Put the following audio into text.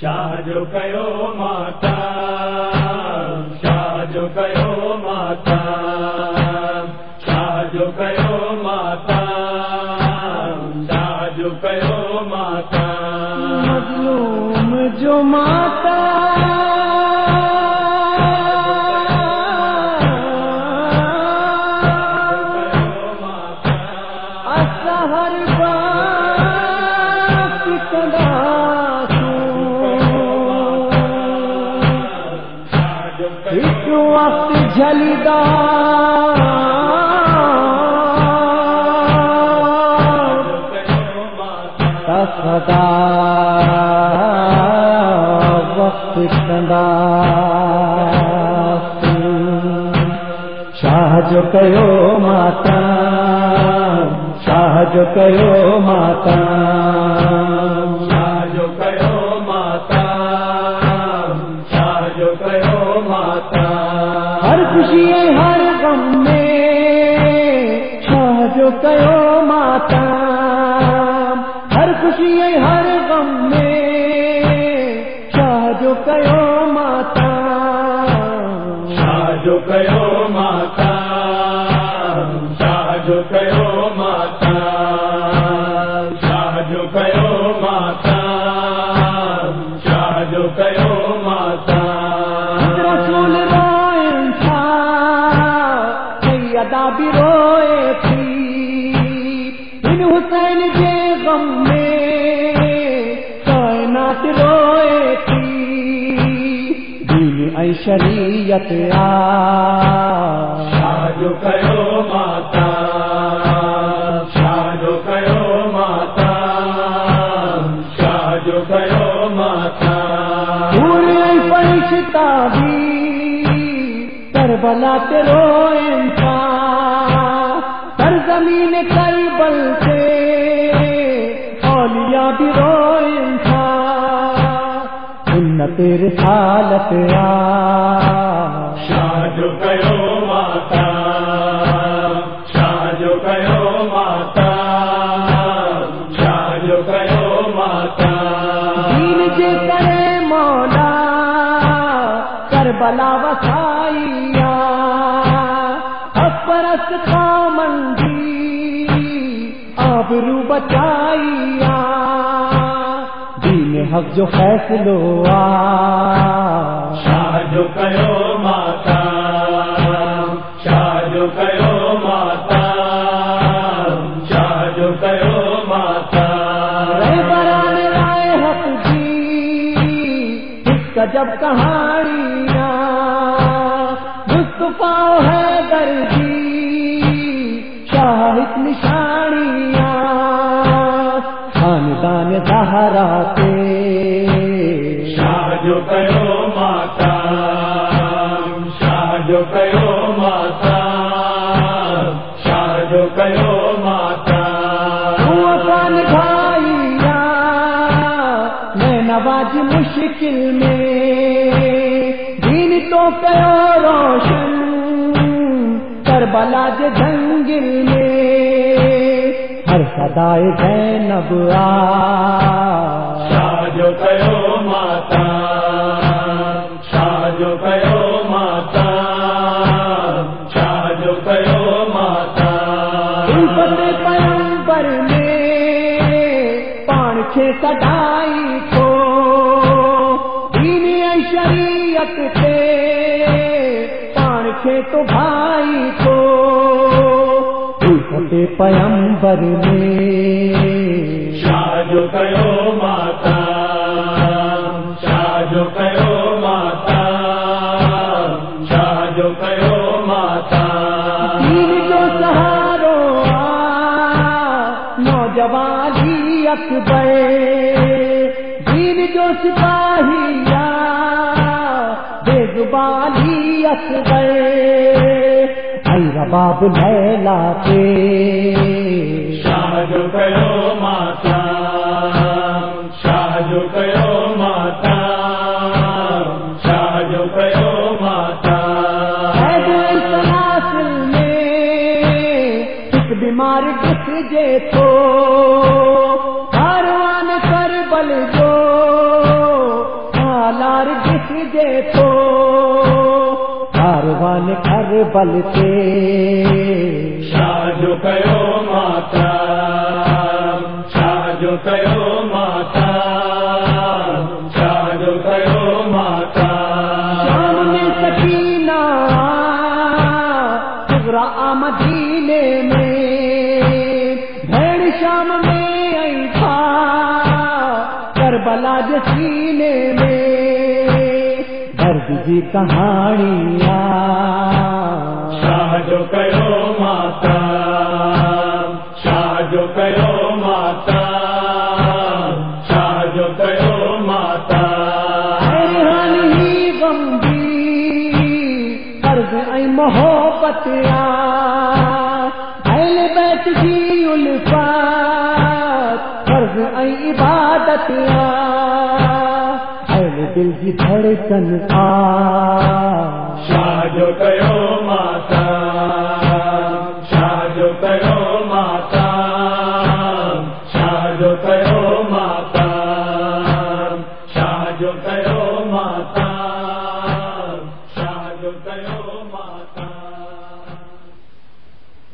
شاہ جو ماتا شاہ جو ماتا شاہ جو ماتا شاہ جو ماتا۔ مظلوم جو ماتا اصہر وقت جلدا سدا وقت کندا شاہ جو کہو ماتا شاہ جو کہو ماتا۔ خوشی ہر غم میں شاہ جو کہو ماتا ہر خوشی ہر غم میں شاہ جو کہو ماتا شاہ جو کہو ماتا شاہ جو کہو ماتا سیدہ بھی روئے تھی۔ ان حسین کے غم میں کائنات روئے تھی۔ دین ای شریعت آ۔ جو کہو ماتا۔ شاہ جو کہو ماتا۔ شاہ جو کہو کربلا تے انسان۔ تھا ہر زمین کئی بل سے اولیاء بھی رو انسان۔ ان تیرے حالت آ۔ شاہ جو کہو آبرو بچائیا دین حق جو فیصلو آ۔ شاہ جو کہو ماتا۔ شاہ جو کہو ماتا۔ شاہ جو کہو ماتا۔ بران رائے حق جی اس کا جب کہانیاں۔ مصطفیٰ ہے درجی۔ شاہد نشانیاں۔ زہرا کے شاہ جو کہو ماتا شاہ جو کہو ماتا شاہ جو کہو ماتا پان بھائیا میں نواز مشکل میں دین تو کرو روشن کربلا جنگل میں ہر سدائے زینب آ۔ جو کہو ماتا شاہ جو کہو ماتا شاہ جو کہو ماتا۔ پیمبر میں پان چھ سدائی کو دین شریعت سے پان چھ تو بھائی کو پیمبر میں شاہ جو ماتا شاہ جو ماتا شاہ جو کہو ماتا۔ جو سہارو نوجوانی اکبر۔ دین جو سپاہیا بے زبانی اکبر۔ اے رباب لیلا کے۔ شاہ جو کہو ماتا شاہ جو کہو ماتا شاہ جو کہو ماتا۔ سلاسل میں ایک بیمار دکھ جے تو کاروان کر بل جو سالار جس جے تو۔ کر بل شاہ جو ماتا شاہ جو ماتا شاہ جو ماتا۔ شام میں سکینہ صبح مدینے میں۔ بھیڑ شام میں آئی تھا کربلا جسینے میں۔ کی کہانیاں۔ شاہ جو کہو ماتا شاہ جو کہو ماتا شاہ جو کہو ماتا۔ ہی غمگی قرض ای محبت اہل بیت کی الفات قرض ای عبادت دل جی دھڑکن تھا۔ شاہ جو ماتا شاہ جو ماتا شاہ جو